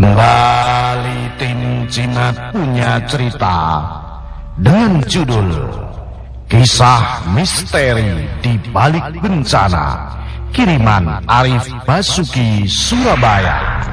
Kembali tim Cimat punya cerita dengan judul Kisah Misteri di Balik Bencana kiriman Arif Basuki Surabaya.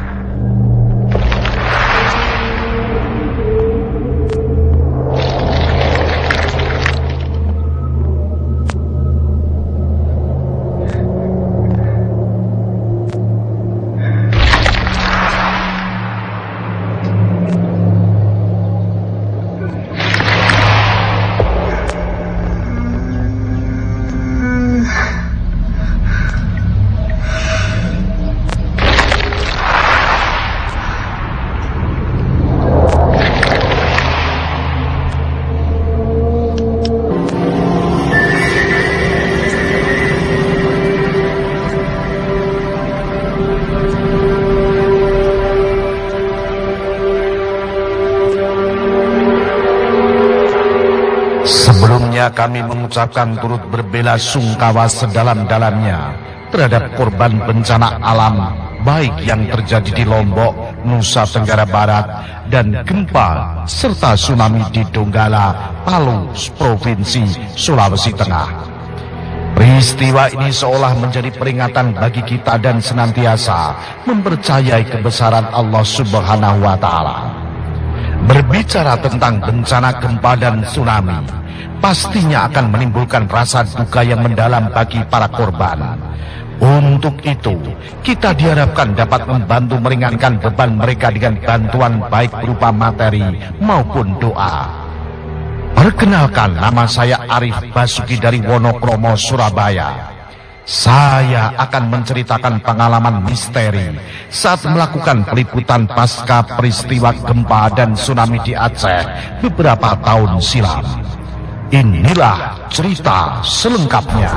Kami mengucapkan turut berbela sungkawa sedalam-dalamnya terhadap korban bencana alam baik yang terjadi di Lombok, Nusa Tenggara Barat dan gempa serta tsunami di Donggala, Palu, Provinsi Sulawesi Tengah. Peristiwa ini seolah menjadi peringatan bagi kita dan senantiasa mempercayai kebesaran Allah Subhanahu wa taala. Berbicara tentang bencana gempa dan tsunami, pastinya akan menimbulkan rasa duka yang mendalam bagi para korban. Untuk itu, kita diharapkan dapat membantu meringankan beban mereka dengan bantuan baik berupa materi maupun doa. Perkenalkan nama saya Arif Basuki dari Wonokromo, Surabaya. Saya akan menceritakan pengalaman misteri saat melakukan peliputan pasca peristiwa gempa dan tsunami di Aceh beberapa tahun silam. Inilah cerita selengkapnya.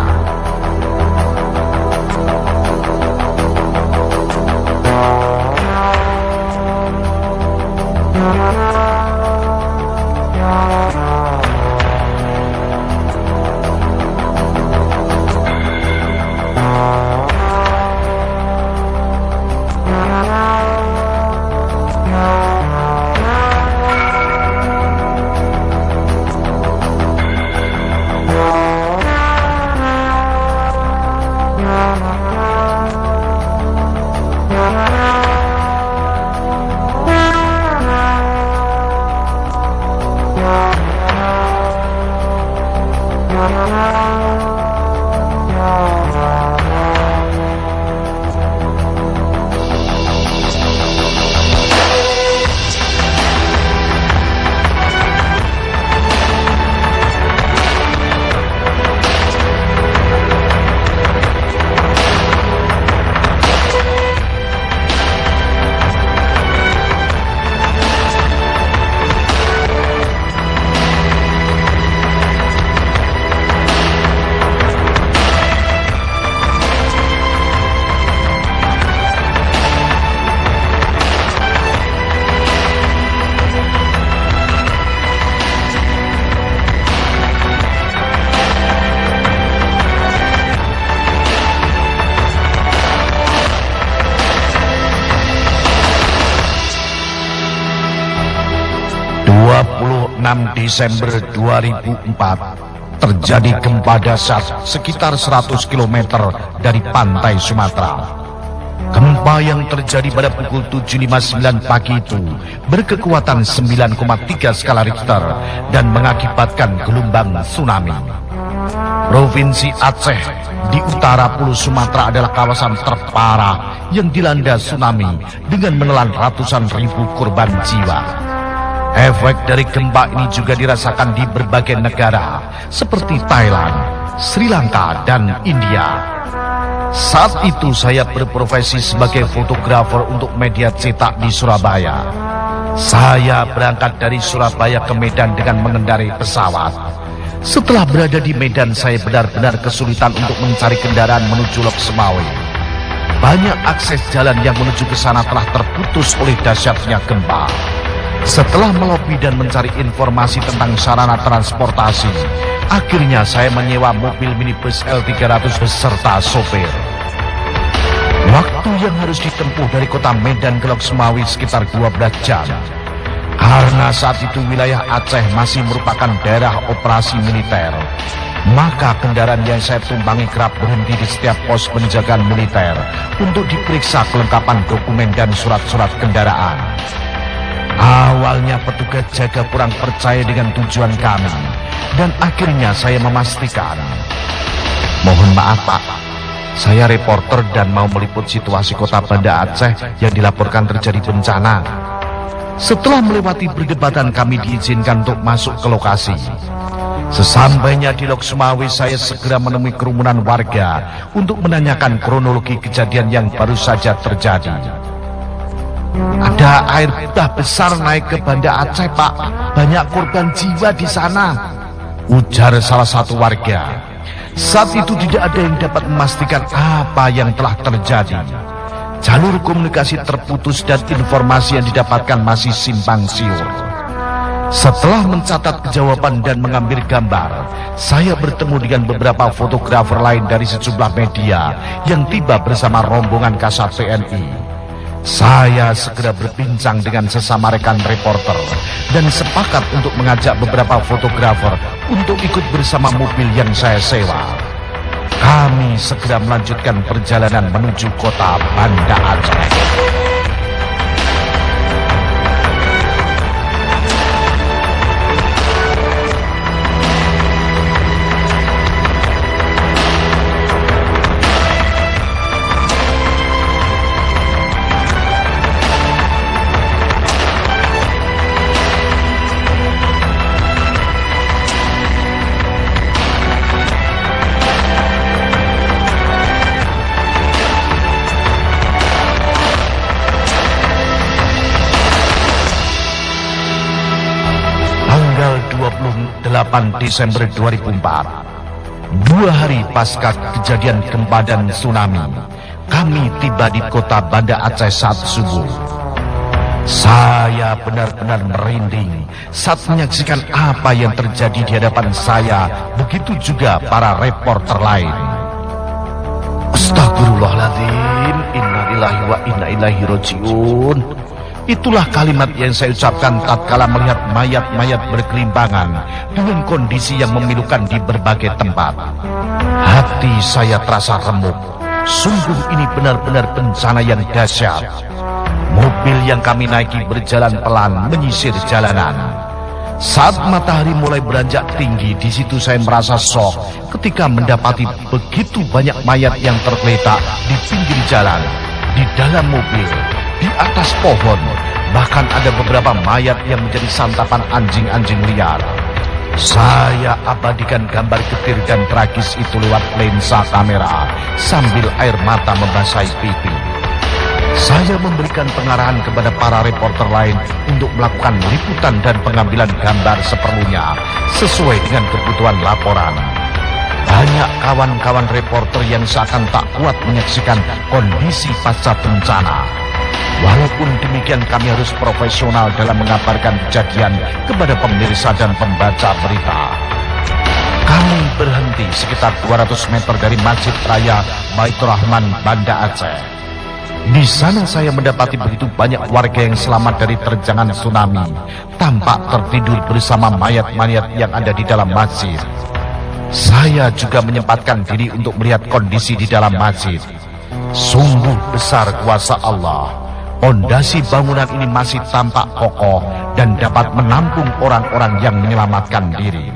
Desember 2004 terjadi gempa dasar sekitar 100 km dari pantai Sumatera. Gempa yang terjadi pada pukul 7.59 pagi itu berkekuatan 9,3 skala Richter dan mengakibatkan gelombang tsunami. Provinsi Aceh di utara Pulau Sumatera adalah kawasan terparah yang dilanda tsunami dengan menelan ratusan ribu korban jiwa. Efek dari gempa ini juga dirasakan di berbagai negara seperti Thailand, Sri Lanka, dan India. Saat itu saya berprofesi sebagai fotografer untuk media cetak di Surabaya. Saya berangkat dari Surabaya ke Medan dengan mengendarai pesawat. Setelah berada di Medan, saya benar-benar kesulitan untuk mencari kendaraan menuju Lok Semawe. Banyak akses jalan yang menuju ke sana telah terputus oleh dahsyatnya gempa. Setelah melobi dan mencari informasi tentang sarana transportasi, akhirnya saya menyewa mobil minibus L300 beserta sopir. Waktu yang harus ditempuh dari kota Medan ke Lok Semawi sekitar 12 jam. Karena saat itu wilayah Aceh masih merupakan daerah operasi militer, maka kendaraan yang saya tumpangi kerap berhenti di setiap pos penjagaan militer untuk diperiksa kelengkapan dokumen dan surat-surat kendaraan. Awalnya petugas jaga kurang percaya dengan tujuan kami, dan akhirnya saya memastikan. Mohon maaf Pak, saya reporter dan mau meliput situasi kota Banda Aceh yang dilaporkan terjadi bencana. Setelah melewati perdebatan kami diizinkan untuk masuk ke lokasi. Sesampainya di Lok Sumawi saya segera menemui kerumunan warga untuk menanyakan kronologi kejadian yang baru saja terjadi. Ada air bah besar naik ke Banda Aceh pak, banyak korban jiwa di sana. Ujar salah satu warga. Saat itu tidak ada yang dapat memastikan apa yang telah terjadi. Jalur komunikasi terputus dan informasi yang didapatkan masih simpang siur. Setelah mencatat jawaban dan mengambil gambar, saya bertemu dengan beberapa fotografer lain dari sejumlah media yang tiba bersama rombongan kasat TNI. Saya segera berbincang dengan sesama rekan reporter dan sepakat untuk mengajak beberapa fotografer untuk ikut bersama mobil yang saya sewa. Kami segera melanjutkan perjalanan menuju kota Banda Aceh. Desember 2004. Dua hari pasca kejadian gempa dan tsunami, kami tiba di kota Banda Aceh saat subuh. Saya benar-benar merinding saat menyaksikan apa yang terjadi di hadapan saya, begitu juga para reporter lain. Astagfirullahaladzim, innalillahi wa inna ilaihi rojiun. Itulah kalimat yang saya ucapkan tatkala melihat mayat-mayat berkelimpangan dengan kondisi yang memilukan di berbagai tempat. Hati saya terasa remuk. Sungguh ini benar-benar bencana yang dahsyat. Mobil yang kami naiki berjalan pelan menyisir jalanan. Saat matahari mulai beranjak tinggi, di situ saya merasa shock ketika mendapati begitu banyak mayat yang tergeletak di pinggir jalan, di dalam mobil, di atas pohon, bahkan ada beberapa mayat yang menjadi santapan anjing-anjing liar. Saya abadikan gambar getir dan tragis itu lewat lensa kamera sambil air mata membasahi pipi. Saya memberikan pengarahan kepada para reporter lain untuk melakukan liputan dan pengambilan gambar seperlunya sesuai dengan kebutuhan laporan. Banyak kawan-kawan reporter yang seakan tak kuat menyaksikan kondisi pasca bencana. Walaupun demikian kami harus profesional dalam mengabarkan kejadian kepada pemirsa dan pembaca berita. Kami berhenti sekitar 200 meter dari Masjid Raya Baitur Rahman, Banda Aceh. Di sana saya mendapati begitu banyak warga yang selamat dari terjangan tsunami, tampak tertidur bersama mayat-mayat yang ada di dalam masjid. Saya juga menyempatkan diri untuk melihat kondisi di dalam masjid. Sungguh besar kuasa Allah. Pondasi bangunan ini masih tampak kokoh dan dapat menampung orang-orang yang menyelamatkan diri.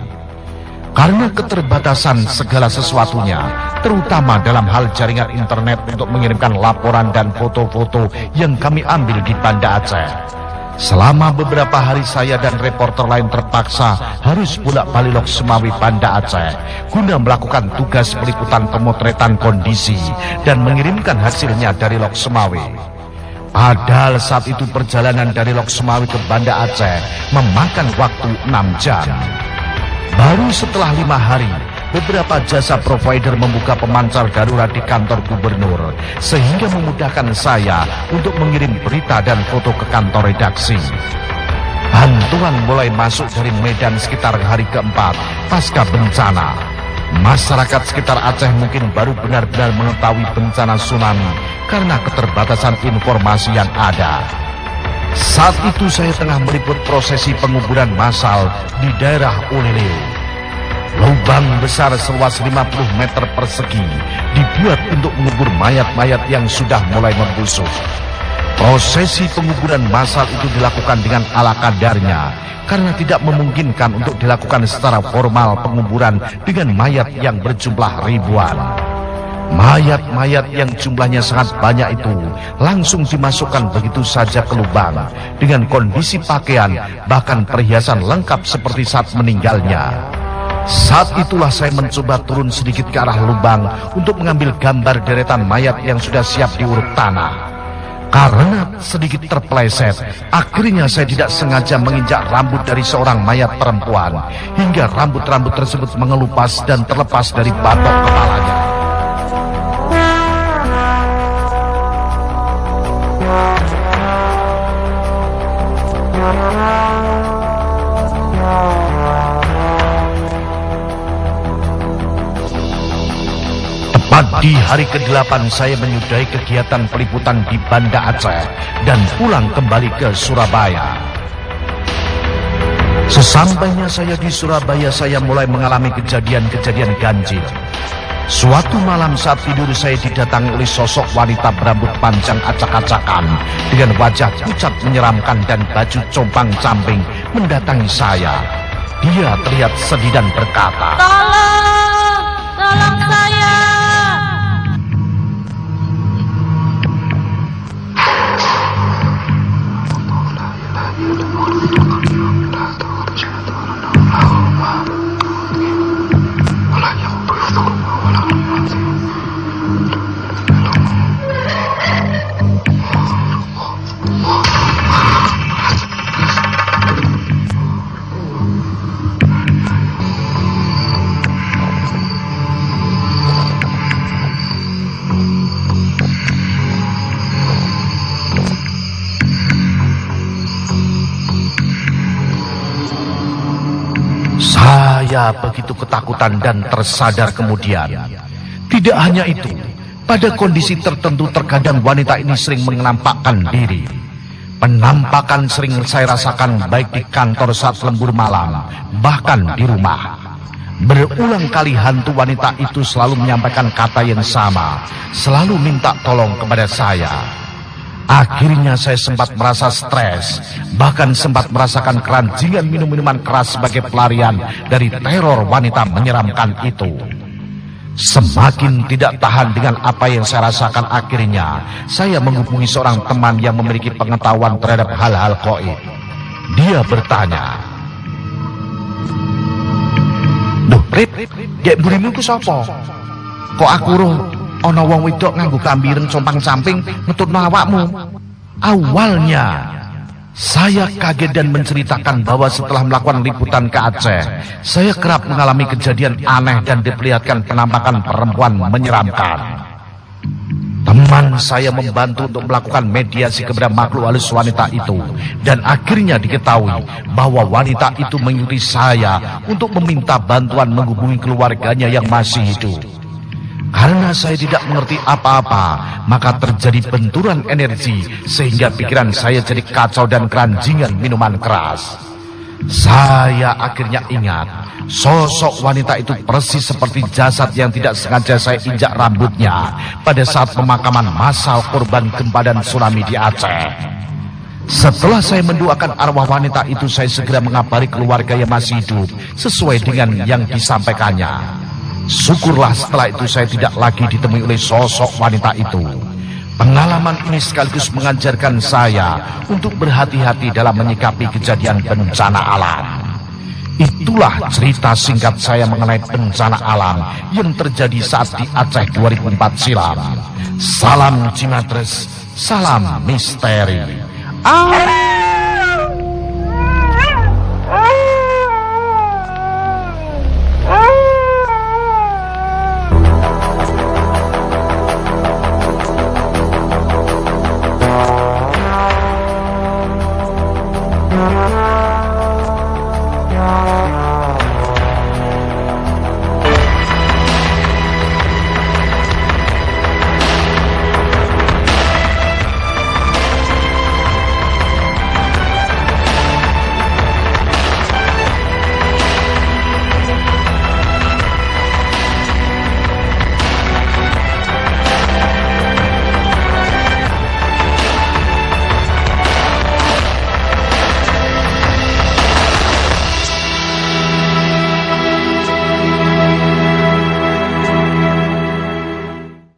Karena keterbatasan segala sesuatunya, terutama dalam hal jaringan internet untuk mengirimkan laporan dan foto-foto yang kami ambil di Banda Aceh. Selama beberapa hari saya dan reporter lain terpaksa harus bolak-balik Lok Semawi Banda Aceh guna melakukan tugas peliputan pemotretan kondisi dan mengirimkan hasilnya dari Lok Semawi. Padahal saat itu perjalanan dari Lok Semawi ke Banda Aceh memakan waktu 6 jam. Baru setelah lima hari, beberapa jasa provider membuka pemancar darurat di kantor gubernur, sehingga memudahkan saya untuk mengirim berita dan foto ke kantor redaksi. Bantuan mulai masuk dari Medan sekitar hari keempat pasca bencana. Masyarakat sekitar Aceh mungkin baru benar-benar mengetahui bencana tsunami karena keterbatasan informasi yang ada. Saat itu saya tengah meliput prosesi penguburan massal di daerah Uleleo. Lubang besar seluas 50 meter persegi dibuat untuk mengubur mayat-mayat yang sudah mulai membusuk. Prosesi penguburan massal itu dilakukan dengan ala kadarnya karena tidak memungkinkan untuk dilakukan secara formal penguburan dengan mayat yang berjumlah ribuan. Mayat-mayat yang jumlahnya sangat banyak itu langsung dimasukkan begitu saja ke lubang dengan kondisi pakaian bahkan perhiasan lengkap seperti saat meninggalnya. Saat itulah saya mencoba turun sedikit ke arah lubang untuk mengambil gambar deretan mayat yang sudah siap diuruk tanah. Karena sedikit terpleset, akhirnya saya tidak sengaja menginjak rambut dari seorang mayat perempuan hingga rambut-rambut tersebut mengelupas dan terlepas dari batok kepalanya. Hari ke-8 saya menyudahi kegiatan peliputan di Banda Aceh dan pulang kembali ke Surabaya. Sesampainya saya di Surabaya saya mulai mengalami kejadian-kejadian ganjil. Suatu malam saat tidur saya didatangi oleh sosok wanita berambut panjang acak-acakan dengan wajah pucat menyeramkan dan baju compang camping mendatangi saya. Dia terlihat sedih dan berkata, Tolong! Tolong Saya begitu ketakutan dan tersadar kemudian. Tidak hanya itu, pada kondisi tertentu terkadang wanita ini sering menampakkan diri. Penampakan sering saya rasakan baik di kantor saat lembur malam, bahkan di rumah. Berulang kali hantu wanita itu selalu menyampaikan kata yang sama, selalu minta tolong kepada saya. Akhirnya saya sempat merasa stres, bahkan sempat merasakan keranjingan minum-minuman keras sebagai pelarian dari teror wanita menyeramkan itu. Semakin tidak tahan dengan apa yang saya rasakan akhirnya, saya menghubungi seorang teman yang memiliki pengetahuan terhadap hal-hal goib. Dia bertanya, Duh, Rip, dek burimu ku sapa? Kok aku roh ana wong wedok nganggo kambireng compang-camping ngetutno awakmu? Awalnya saya kaget dan menceritakan bahwa setelah melakukan liputan ke Aceh, saya kerap mengalami kejadian aneh dan diperlihatkan penampakan perempuan menyeramkan. Teman saya membantu untuk melakukan mediasi kepada makhluk halus wanita itu. Dan akhirnya diketahui bahwa wanita itu menyuruh saya untuk meminta bantuan menghubungi keluarganya yang masih hidup. Karena saya tidak mengerti apa-apa, maka terjadi benturan energi sehingga pikiran saya jadi kacau dan keranjingan minuman keras. Saya akhirnya ingat, sosok wanita itu persis seperti jasad yang tidak sengaja saya injak rambutnya pada saat pemakaman massal korban gempa dan tsunami di Aceh. Setelah saya mendoakan arwah wanita itu, saya segera mengabari keluarga yang masih hidup sesuai dengan yang disampaikannya. Syukurlah setelah itu saya tidak lagi ditemui oleh sosok wanita itu. Pengalaman ini sekaligus mengajarkan saya untuk berhati-hati dalam menyikapi kejadian bencana alam. Itulah cerita singkat saya mengenai bencana alam yang terjadi saat di Aceh 2004 silam. Salam Cimatres, salam misteri. Ah!